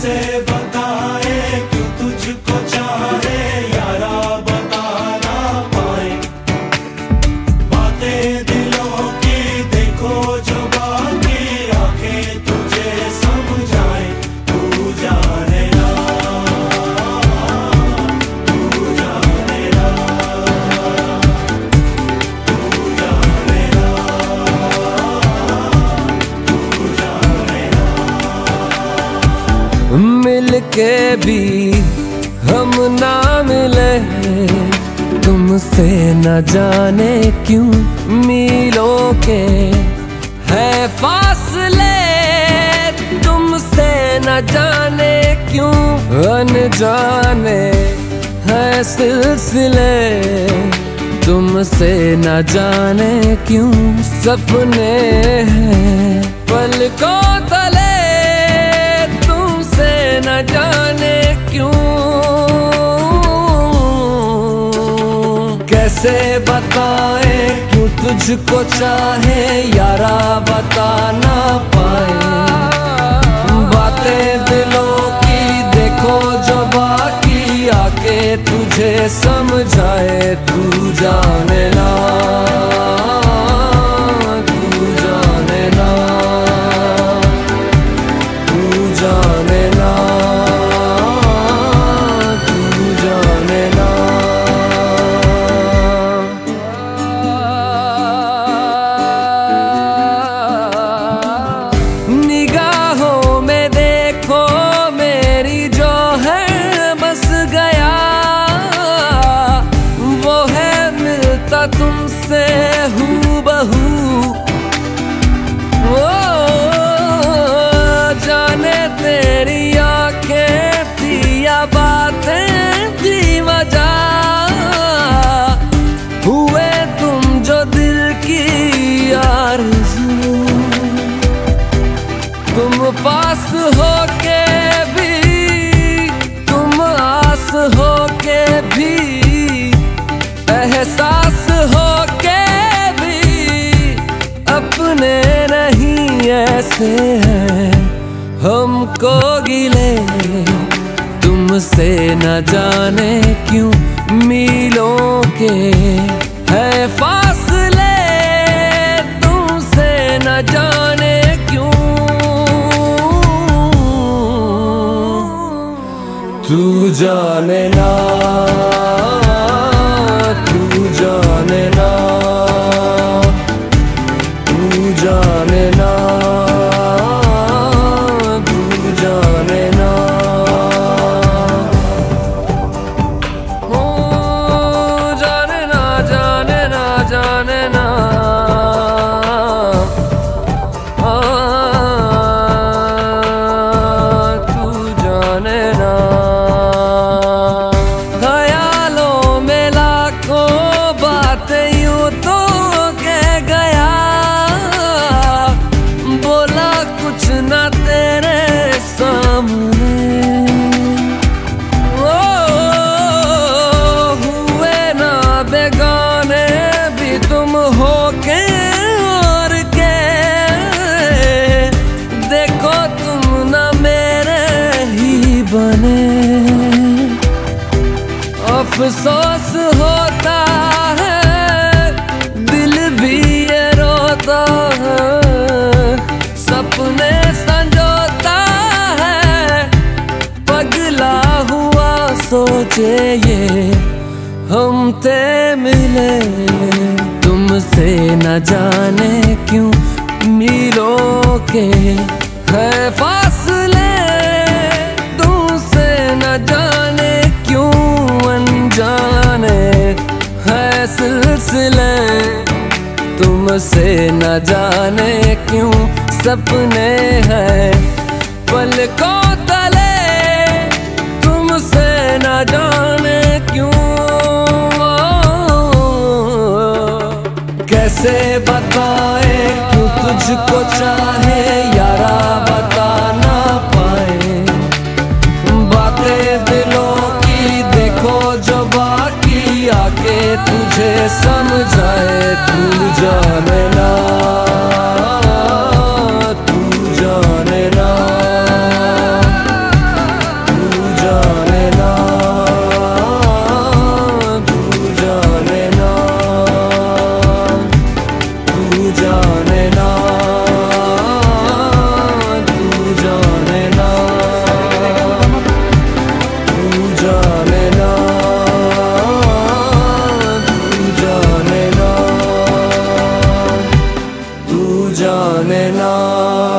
से बच मिल के भी हम ना मिले तुमसे न जाने क्यों मिलों के है फासले। तुमसे न जाने क्यों अनजाने है सिलसिले। तुमसे न जाने क्यों सपने हैं। पलकों जाने क्यों? कैसे बताए क्यों तुझको चाहे यारा बता ना पाए? बातें दिलों की देखो जो बाकी आके तुझे समझाए, तू जाने नहीं ऐसे हैं। हमको गिले, तुमसे न जाने क्यों मिलों के है फासले। तुमसे न जाने क्यों? तू जाने ना। अफसोस होता है, दिल भी ये रोता है। सपने संजोता है, पगला हुआ सोचे ये, हम ते मिले। तुमसे न जाने क्यों मिलों के है फासले सिलसिले तुमसे न जाने क्यों सपने हैं। पलकों तले, तुमसे न जाने क्यों? कैसे बताए क्यों तुझको चाहे जाने ना।